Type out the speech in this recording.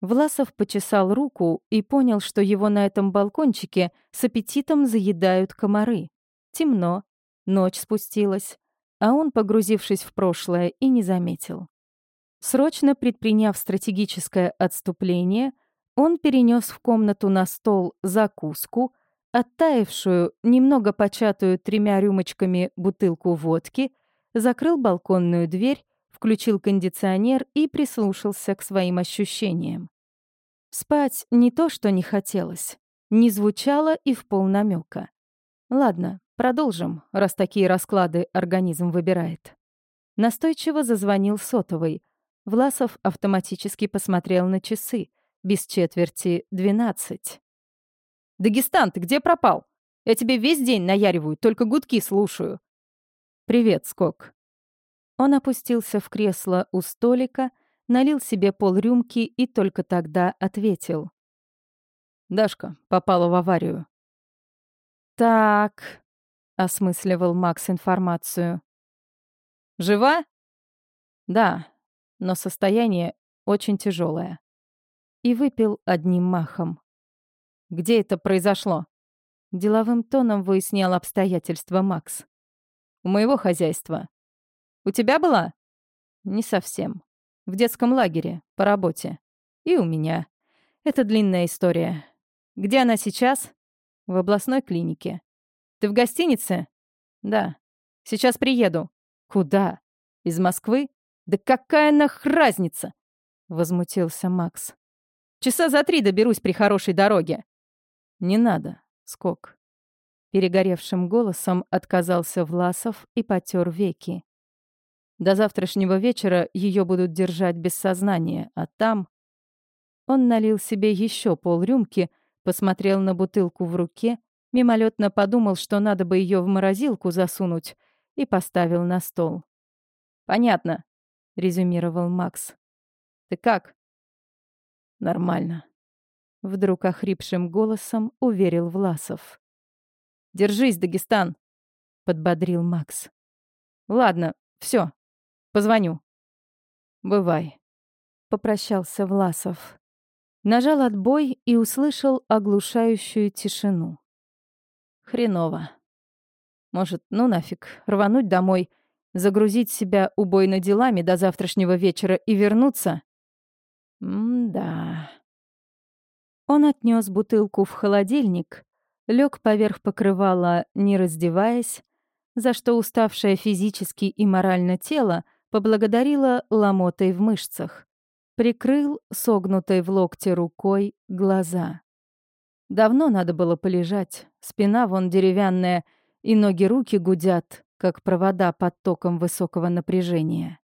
Власов почесал руку и понял, что его на этом балкончике с аппетитом заедают комары. Темно, ночь спустилась, а он, погрузившись в прошлое, и не заметил. Срочно предприняв стратегическое отступление, он перенес в комнату на стол закуску, оттаившую, немного початую тремя рюмочками бутылку водки, закрыл балконную дверь, включил кондиционер и прислушался к своим ощущениям. Спать не то, что не хотелось, не звучало и в полнамёка. Ладно, продолжим, раз такие расклады организм выбирает. Настойчиво зазвонил сотовый. Власов автоматически посмотрел на часы. Без четверти двенадцать. «Дагестан, ты где пропал? Я тебе весь день наяриваю, только гудки слушаю». «Привет, Скок». Он опустился в кресло у столика, налил себе полрюмки и только тогда ответил. «Дашка попала в аварию». «Так», — осмысливал Макс информацию. «Жива?» «Да, но состояние очень тяжелое. И выпил одним махом. «Где это произошло?» Деловым тоном выяснял обстоятельства Макс. «У моего хозяйства. У тебя была?» «Не совсем. В детском лагере, по работе. И у меня. Это длинная история. Где она сейчас? В областной клинике. Ты в гостинице? Да. Сейчас приеду. Куда? Из Москвы? Да какая нах разница? Возмутился Макс. Часа за три доберусь при хорошей дороге. Не надо, скок. Перегоревшим голосом отказался Власов и потер веки. До завтрашнего вечера ее будут держать без сознания, а там... Он налил себе еще полрюмки, посмотрел на бутылку в руке, мимолетно подумал, что надо бы ее в морозилку засунуть, и поставил на стол. «Понятно», — резюмировал Макс. «Ты как?» «Нормально», — вдруг охрипшим голосом уверил Власов. «Держись, Дагестан», — подбодрил Макс. «Ладно, все, Позвоню». «Бывай», — попрощался Власов. Нажал отбой и услышал оглушающую тишину. Хреново. Может, ну нафиг, рвануть домой, загрузить себя убойно делами до завтрашнего вечера и вернуться? М-да. Он отнес бутылку в холодильник, лег поверх покрывала, не раздеваясь, за что уставшее физически и морально тело — поблагодарила ломотой в мышцах. Прикрыл согнутой в локте рукой глаза. Давно надо было полежать, спина вон деревянная, и ноги-руки гудят, как провода под током высокого напряжения.